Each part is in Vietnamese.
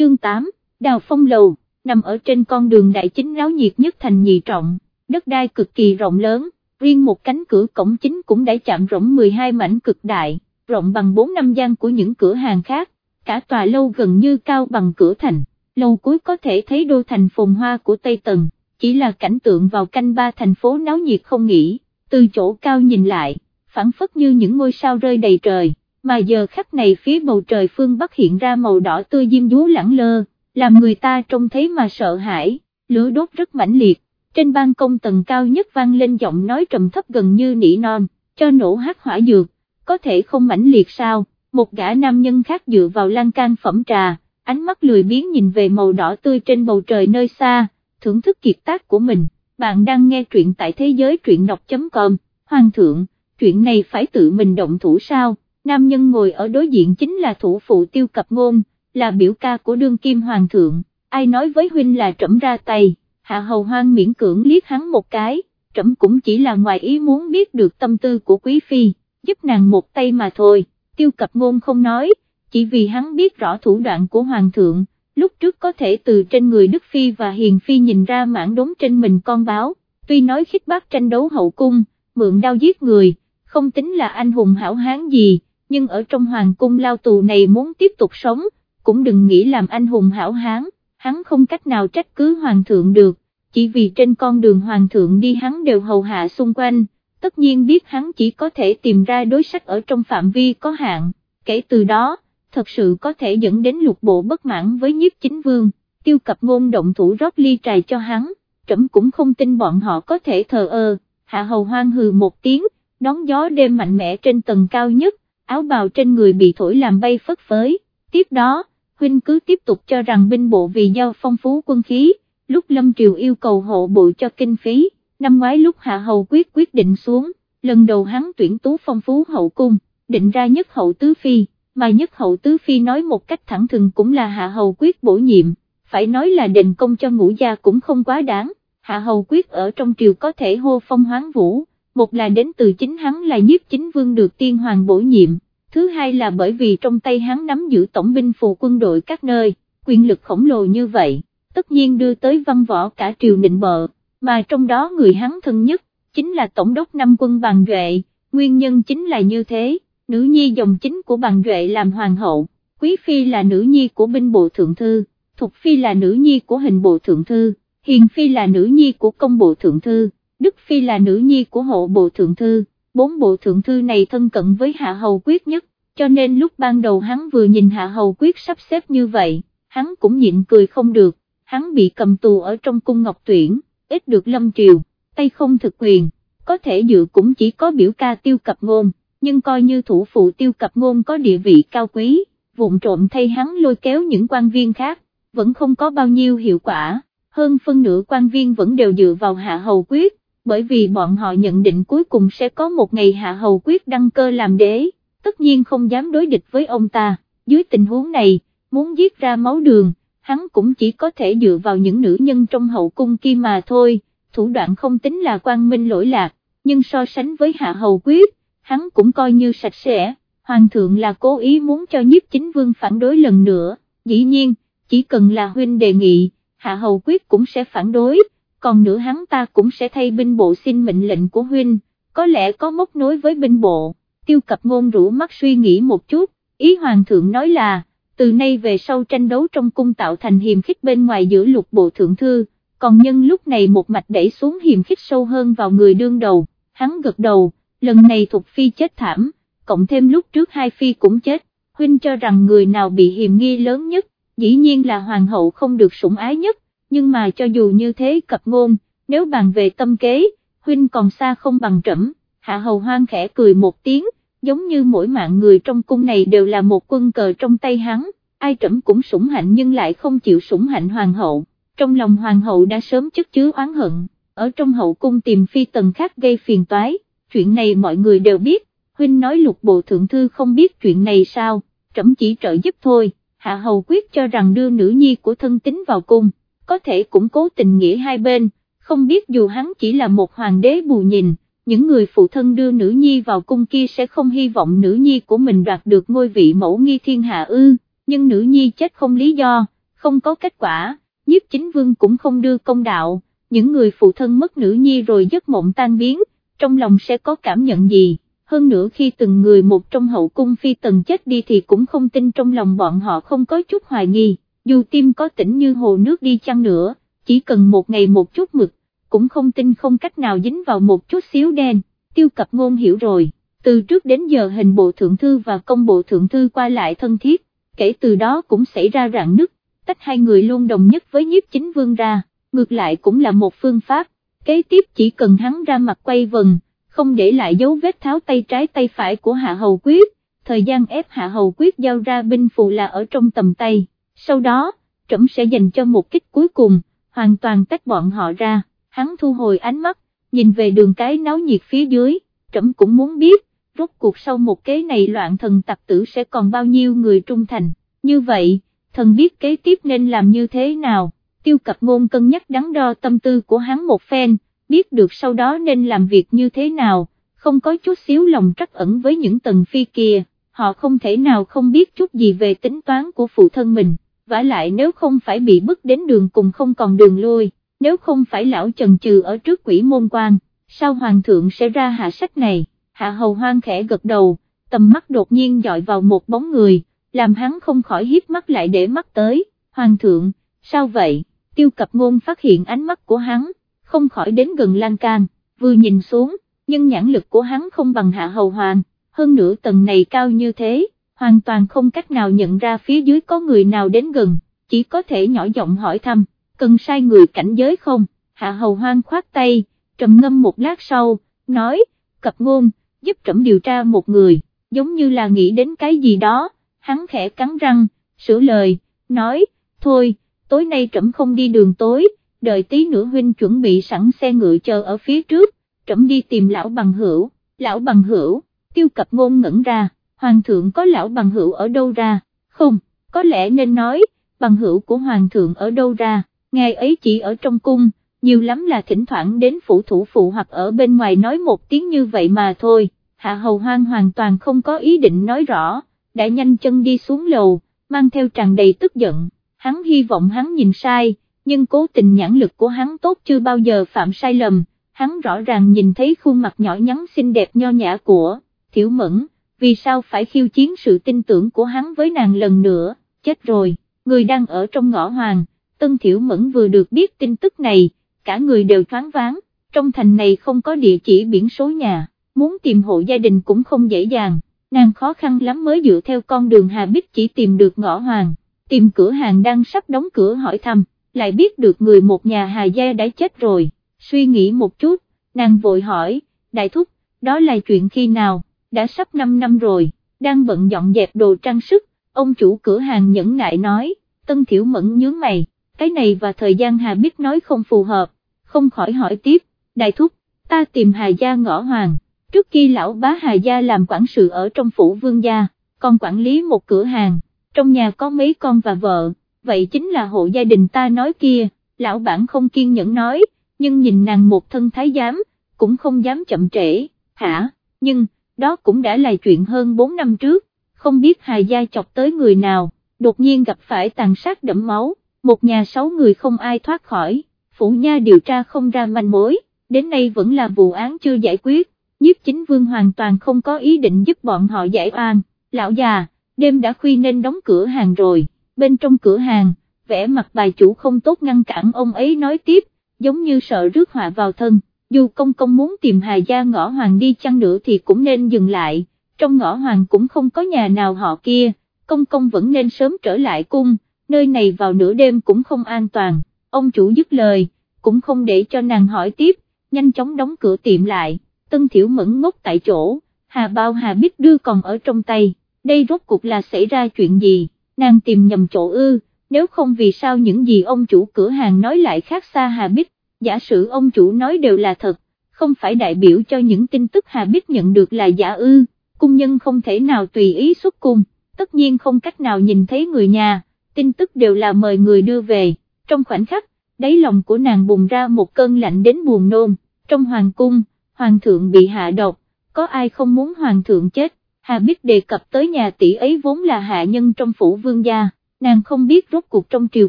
chương 8, Đào Phong Lầu, nằm ở trên con đường đại chính náo nhiệt nhất thành nhị trọng, đất đai cực kỳ rộng lớn, riêng một cánh cửa cổng chính cũng đã chạm rộng 12 mảnh cực đại, rộng bằng 4 năm gian của những cửa hàng khác, cả tòa lâu gần như cao bằng cửa thành, lâu cuối có thể thấy đô thành phồn hoa của Tây Tần, chỉ là cảnh tượng vào canh ba thành phố náo nhiệt không nghỉ, từ chỗ cao nhìn lại, phản phất như những ngôi sao rơi đầy trời, mà giờ khắc này phía bầu trời phương Bắc hiện ra màu đỏ tươi diêm dúa lẳng lơ, làm người ta trông thấy mà sợ hãi, lửa đốt rất mãnh liệt, trên ban công tầng cao nhất vang lên giọng nói trầm thấp gần như nỉ non, cho nổ hát hỏa dược, có thể không mãnh liệt sao, một gã nam nhân khác dựa vào lan can phẩm trà, ánh mắt lười biếng nhìn về màu đỏ tươi trên bầu trời nơi xa, thưởng thức kiệt tác của mình, bạn đang nghe truyện tại thế giới truyện đọc.com, Hoàng thượng, chuyện này phải tự mình động thủ sao, nam nhân ngồi ở đối diện chính là thủ phụ tiêu cập ngôn, là biểu ca của đương kim Hoàng thượng, ai nói với huynh là trẫm ra tay, hạ hầu hoang miễn cưỡng liếc hắn một cái, trẫm cũng chỉ là ngoài ý muốn biết được tâm tư của quý phi, giúp nàng một tay mà thôi, tiêu cập ngôn không nói, chỉ vì hắn biết rõ thủ đoạn của Hoàng thượng, lúc trước có thể từ trên người Đức Phi và Hiền Phi nhìn ra mảng đống trên mình con báo, tuy nói khích bác tranh đấu hậu cung, mượn đau giết người, không tính là anh hùng hảo hán gì, nhưng ở trong hoàng cung lao tù này muốn tiếp tục sống, cũng đừng nghĩ làm anh hùng hảo hán, hắn không cách nào trách cứ hoàng thượng được, chỉ vì trên con đường hoàng thượng đi hắn đều hầu hạ xung quanh, tất nhiên biết hắn chỉ có thể tìm ra đối sách ở trong phạm vi có hạn, kể từ đó, thật sự có thể dẫn đến lục bộ bất mãn với nhiếp chính vương, tiêu cập ngôn động thủ rót ly trài cho hắn, trẫm cũng không tin bọn họ có thể thờ ơ, hạ hầu hoang hừ một tiếng, đón gió đêm mạnh mẽ trên tầng cao nhất, áo bào trên người bị thổi làm bay phất phới, tiếp đó, huynh cứ tiếp tục cho rằng binh bộ vì giao phong phú quân khí, lúc Lâm Triều yêu cầu hộ bộ cho kinh phí, năm ngoái lúc Hạ Hầu quyết quyết định xuống, lần đầu hắn tuyển tú phong phú hậu cung, định ra nhất hậu tứ phi, mà nhất hậu tứ phi nói một cách thẳng thừng cũng là Hạ Hầu quyết bổ nhiệm, phải nói là đền công cho ngũ gia cũng không quá đáng, Hạ Hầu quyết ở trong triều có thể hô phong hoáng vũ, một là đến từ chính hắn là nhiếp chính vương được tiên hoàng bổ nhiệm, thứ hai là bởi vì trong tay hắn nắm giữ tổng binh phù quân đội các nơi, quyền lực khổng lồ như vậy, tất nhiên đưa tới văn võ cả triều nịnh bợ, mà trong đó người hắn thân nhất, chính là tổng đốc năm quân Bàn Duệ, nguyên nhân chính là như thế, nữ nhi dòng chính của Bàn Duệ làm hoàng hậu, quý phi là nữ nhi của binh bộ thượng thư, thục phi là nữ nhi của hình bộ thượng thư, hiền phi là nữ nhi của công bộ thượng thư Đức Phi là nữ nhi của hộ bộ thượng thư, bốn bộ thượng thư này thân cận với Hạ Hầu Quyết nhất, cho nên lúc ban đầu hắn vừa nhìn Hạ Hầu Quyết sắp xếp như vậy, hắn cũng nhịn cười không được, hắn bị cầm tù ở trong cung ngọc tuyển, ít được lâm triều, tay không thực quyền, có thể dự cũng chỉ có biểu ca tiêu cập ngôn, nhưng coi như thủ phụ tiêu cập ngôn có địa vị cao quý, vụn trộm thay hắn lôi kéo những quan viên khác, vẫn không có bao nhiêu hiệu quả, hơn phân nửa quan viên vẫn đều dựa vào Hạ Hầu Quyết bởi vì bọn họ nhận định cuối cùng sẽ có một ngày Hạ Hầu quyết đăng cơ làm đế, tất nhiên không dám đối địch với ông ta, dưới tình huống này, muốn giết ra máu đường, hắn cũng chỉ có thể dựa vào những nữ nhân trong hậu cung kia mà thôi, thủ đoạn không tính là quang minh lỗi lạc, nhưng so sánh với Hạ Hầu quyết, hắn cũng coi như sạch sẽ, Hoàng thượng là cố ý muốn cho nhiếp chính vương phản đối lần nữa, dĩ nhiên, chỉ cần là huynh đề nghị, Hạ Hầu quyết cũng sẽ phản đối còn nữa hắn ta cũng sẽ thay binh bộ xin mệnh lệnh của huynh, có lẽ có mốc nối với binh bộ, tiêu cập ngôn rũ mắt suy nghĩ một chút, ý hoàng thượng nói là, từ nay về sau tranh đấu trong cung tạo thành hiềm khích bên ngoài giữa lục bộ thượng thư, còn nhân lúc này một mạch đẩy xuống hiềm khích sâu hơn vào người đương đầu, hắn gật đầu, lần này thuộc phi chết thảm, cộng thêm lúc trước hai phi cũng chết, huynh cho rằng người nào bị hiềm nghi lớn nhất, dĩ nhiên là hoàng hậu không được sủng ái nhất, nhưng mà cho dù như thế cập ngôn, nếu bàn về tâm kế, huynh còn xa không bằng trẫm. hạ hầu hoang khẽ cười một tiếng, giống như mỗi mạng người trong cung này đều là một quân cờ trong tay hắn, ai trẫm cũng sủng hạnh nhưng lại không chịu sủng hạnh hoàng hậu, trong lòng hoàng hậu đã sớm chất chứa oán hận, ở trong hậu cung tìm phi tần khác gây phiền toái, chuyện này mọi người đều biết, huynh nói lục bộ thượng thư không biết chuyện này sao, trẫm chỉ trợ giúp thôi, hạ hầu quyết cho rằng đưa nữ nhi của thân tính vào cung có thể củng cố tình nghĩa hai bên, không biết dù hắn chỉ là một hoàng đế bù nhìn, những người phụ thân đưa nữ nhi vào cung kia sẽ không hy vọng nữ nhi của mình đoạt được ngôi vị mẫu nghi thiên hạ ư, nhưng nữ nhi chết không lý do, không có kết quả, nhiếp chính vương cũng không đưa công đạo, những người phụ thân mất nữ nhi rồi giấc mộng tan biến, trong lòng sẽ có cảm nhận gì, hơn nữa khi từng người một trong hậu cung phi tần chết đi thì cũng không tin trong lòng bọn họ không có chút hoài nghi, dù tim có tỉnh như hồ nước đi chăng nữa, chỉ cần một ngày một chút mực, cũng không tin không cách nào dính vào một chút xíu đen, tiêu cập ngôn hiểu rồi, từ trước đến giờ hình bộ thượng thư và công bộ thượng thư qua lại thân thiết, kể từ đó cũng xảy ra rạn nứt, tách hai người luôn đồng nhất với nhiếp chính vương ra, ngược lại cũng là một phương pháp, kế tiếp chỉ cần hắn ra mặt quay vần, không để lại dấu vết tháo tay trái tay phải của Hạ Hầu Quyết, thời gian ép Hạ Hầu Quyết giao ra binh phù là ở trong tầm tay, sau đó, trẫm sẽ dành cho một kích cuối cùng, hoàn toàn tách bọn họ ra, hắn thu hồi ánh mắt, nhìn về đường cái náo nhiệt phía dưới, trẫm cũng muốn biết, rốt cuộc sau một kế này loạn thần tặc tử sẽ còn bao nhiêu người trung thành, như vậy, thần biết kế tiếp nên làm như thế nào, tiêu cập ngôn cân nhắc đắn đo tâm tư của hắn một phen, biết được sau đó nên làm việc như thế nào, không có chút xíu lòng trắc ẩn với những tầng phi kia, họ không thể nào không biết chút gì về tính toán của phụ thân mình, vả lại nếu không phải bị bức đến đường cùng không còn đường lui, nếu không phải lão trần trừ ở trước quỷ môn quan, sao hoàng thượng sẽ ra hạ sách này, hạ hầu hoang khẽ gật đầu, tầm mắt đột nhiên dọi vào một bóng người, làm hắn không khỏi hiếp mắt lại để mắt tới, hoàng thượng, sao vậy, tiêu cập ngôn phát hiện ánh mắt của hắn, không khỏi đến gần lan can, vừa nhìn xuống, nhưng nhãn lực của hắn không bằng hạ hầu hoàng, hơn nữa tầng này cao như thế, hoàn toàn không cách nào nhận ra phía dưới có người nào đến gần, chỉ có thể nhỏ giọng hỏi thăm, cần sai người cảnh giới không, hạ hầu hoang khoát tay, trầm ngâm một lát sau, nói, cập ngôn, giúp trẫm điều tra một người, giống như là nghĩ đến cái gì đó, hắn khẽ cắn răng, sửa lời, nói, thôi, tối nay trẫm không đi đường tối, đợi tí nữa huynh chuẩn bị sẵn xe ngựa chờ ở phía trước, trẫm đi tìm lão bằng hữu, lão bằng hữu, tiêu cập ngôn ngẩn ra, hoàng thượng có lão bằng hữu ở đâu ra, không, có lẽ nên nói, bằng hữu của hoàng thượng ở đâu ra, ngài ấy chỉ ở trong cung, nhiều lắm là thỉnh thoảng đến phủ thủ phụ hoặc ở bên ngoài nói một tiếng như vậy mà thôi, hạ hầu hoang hoàn toàn không có ý định nói rõ, đã nhanh chân đi xuống lầu, mang theo tràn đầy tức giận, hắn hy vọng hắn nhìn sai, nhưng cố tình nhãn lực của hắn tốt chưa bao giờ phạm sai lầm, hắn rõ ràng nhìn thấy khuôn mặt nhỏ nhắn xinh đẹp nho nhã của, thiểu mẫn, vì sao phải khiêu chiến sự tin tưởng của hắn với nàng lần nữa, chết rồi, người đang ở trong ngõ hoàng, tân thiểu mẫn vừa được biết tin tức này, cả người đều thoáng váng, trong thành này không có địa chỉ biển số nhà, muốn tìm hộ gia đình cũng không dễ dàng, nàng khó khăn lắm mới dựa theo con đường Hà Bích chỉ tìm được ngõ hoàng, tìm cửa hàng đang sắp đóng cửa hỏi thăm, lại biết được người một nhà Hà Gia đã chết rồi, suy nghĩ một chút, nàng vội hỏi, đại thúc, đó là chuyện khi nào, đã sắp 5 năm rồi, đang bận dọn dẹp đồ trang sức, ông chủ cửa hàng nhẫn nại nói, Tân Thiểu Mẫn nhướng mày, cái này và thời gian Hà biết nói không phù hợp, không khỏi hỏi tiếp, đại thúc, ta tìm Hà Gia ngõ hoàng, trước khi lão bá Hà Gia làm quản sự ở trong phủ vương gia, còn quản lý một cửa hàng, trong nhà có mấy con và vợ, vậy chính là hộ gia đình ta nói kia, lão bản không kiên nhẫn nói, nhưng nhìn nàng một thân thái giám, cũng không dám chậm trễ, hả, nhưng, đó cũng đã là chuyện hơn 4 năm trước, không biết Hà Gia chọc tới người nào, đột nhiên gặp phải tàn sát đẫm máu, một nhà sáu người không ai thoát khỏi, phủ nha điều tra không ra manh mối, đến nay vẫn là vụ án chưa giải quyết, nhiếp chính vương hoàn toàn không có ý định giúp bọn họ giải oan, lão già, đêm đã khuya nên đóng cửa hàng rồi, bên trong cửa hàng, vẻ mặt bài chủ không tốt ngăn cản ông ấy nói tiếp, giống như sợ rước họa vào thân, dù công công muốn tìm Hà Gia ngõ hoàng đi chăng nữa thì cũng nên dừng lại, trong ngõ hoàng cũng không có nhà nào họ kia, công công vẫn nên sớm trở lại cung, nơi này vào nửa đêm cũng không an toàn, ông chủ dứt lời, cũng không để cho nàng hỏi tiếp, nhanh chóng đóng cửa tiệm lại, tân thiểu mẫn ngốc tại chỗ, hà bao hà biết đưa còn ở trong tay, đây rốt cuộc là xảy ra chuyện gì, nàng tìm nhầm chỗ ư, nếu không vì sao những gì ông chủ cửa hàng nói lại khác xa hà bích, giả sử ông chủ nói đều là thật, không phải đại biểu cho những tin tức hà bích nhận được là giả ư, cung nhân không thể nào tùy ý xuất cung, tất nhiên không cách nào nhìn thấy người nhà, tin tức đều là mời người đưa về, trong khoảnh khắc, đáy lòng của nàng bùng ra một cơn lạnh đến buồn nôn, trong hoàng cung, hoàng thượng bị hạ độc, có ai không muốn hoàng thượng chết, Hà Bích đề cập tới nhà tỷ ấy vốn là hạ nhân trong phủ vương gia, nàng không biết rốt cuộc trong triều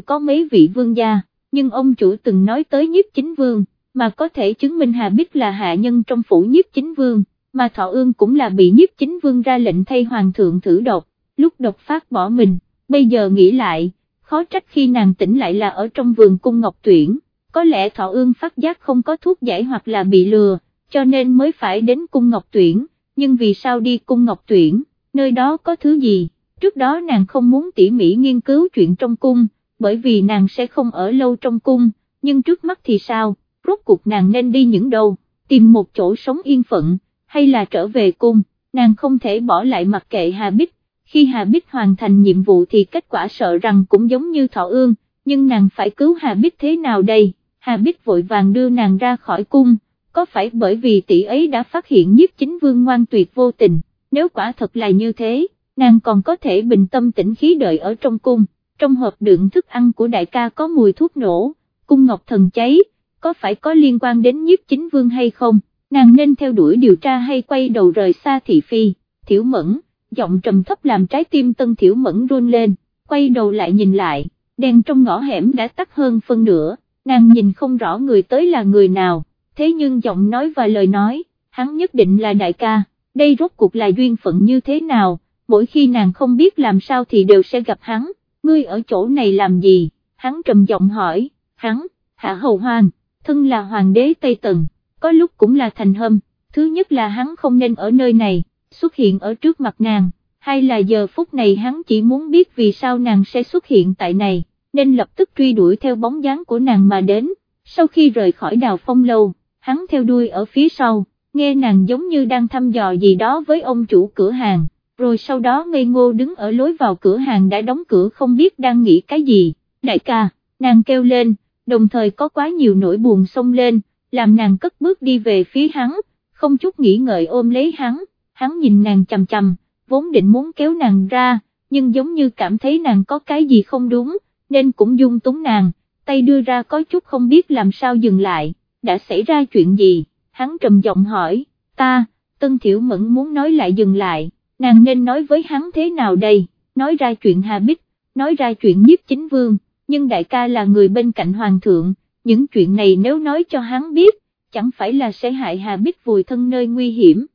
có mấy vị vương gia, nhưng ông chủ từng nói tới nhiếp chính vương, mà có thể chứng minh Hà Bích là hạ nhân trong phủ nhiếp chính vương, mà Thọ Ương cũng là bị nhiếp chính vương ra lệnh thay hoàng thượng thử độc, lúc độc phát bỏ mình, bây giờ nghĩ lại, khó trách khi nàng tỉnh lại là ở trong vườn cung ngọc tuyển, có lẽ Thọ Ương phát giác không có thuốc giải hoặc là bị lừa, cho nên mới phải đến cung ngọc tuyển, nhưng vì sao đi cung ngọc tuyển, nơi đó có thứ gì, trước đó nàng không muốn tỉ mỉ nghiên cứu chuyện trong cung, bởi vì nàng sẽ không ở lâu trong cung, nhưng trước mắt thì sao, rốt cuộc nàng nên đi những đâu, tìm một chỗ sống yên phận, hay là trở về cung, nàng không thể bỏ lại mặc kệ Hà Bích, khi Hà Bích hoàn thành nhiệm vụ thì kết quả sợ rằng cũng giống như Thọ Ương, nhưng nàng phải cứu Hà Bích thế nào đây, Hà Bích vội vàng đưa nàng ra khỏi cung, có phải bởi vì tỷ ấy đã phát hiện nhiếp chính vương ngoan tuyệt vô tình, nếu quả thật là như thế, nàng còn có thể bình tâm tĩnh khí đợi ở trong cung, trong hộp đựng thức ăn của đại ca có mùi thuốc nổ, cung ngọc thần cháy, có phải có liên quan đến nhiếp chính vương hay không, nàng nên theo đuổi điều tra hay quay đầu rời xa thị phi, thiểu mẫn, giọng trầm thấp làm trái tim tân thiểu mẫn run lên, quay đầu lại nhìn lại, đèn trong ngõ hẻm đã tắt hơn phân nửa, nàng nhìn không rõ người tới là người nào, thế nhưng giọng nói và lời nói, hắn nhất định là đại ca, đây rốt cuộc là duyên phận như thế nào, mỗi khi nàng không biết làm sao thì đều sẽ gặp hắn, ngươi ở chỗ này làm gì, hắn trầm giọng hỏi, hắn, hạ hầu hoàng, thân là hoàng đế Tây Tần, có lúc cũng là thành hâm, thứ nhất là hắn không nên ở nơi này, xuất hiện ở trước mặt nàng, hay là giờ phút này hắn chỉ muốn biết vì sao nàng sẽ xuất hiện tại này, nên lập tức truy đuổi theo bóng dáng của nàng mà đến, sau khi rời khỏi đào phong lâu, hắn theo đuôi ở phía sau, nghe nàng giống như đang thăm dò gì đó với ông chủ cửa hàng, rồi sau đó ngây ngô đứng ở lối vào cửa hàng đã đóng cửa không biết đang nghĩ cái gì, đại ca, nàng kêu lên, đồng thời có quá nhiều nỗi buồn xông lên, làm nàng cất bước đi về phía hắn, không chút nghĩ ngợi ôm lấy hắn, hắn nhìn nàng chầm chầm, vốn định muốn kéo nàng ra, nhưng giống như cảm thấy nàng có cái gì không đúng, nên cũng dung túng nàng, tay đưa ra có chút không biết làm sao dừng lại, đã xảy ra chuyện gì, hắn trầm giọng hỏi, ta, Tân Thiểu Mẫn muốn nói lại dừng lại, nàng nên nói với hắn thế nào đây, nói ra chuyện Hà Bích, nói ra chuyện nhiếp chính vương, nhưng đại ca là người bên cạnh hoàng thượng, những chuyện này nếu nói cho hắn biết, chẳng phải là sẽ hại Hà Bích vùi thân nơi nguy hiểm,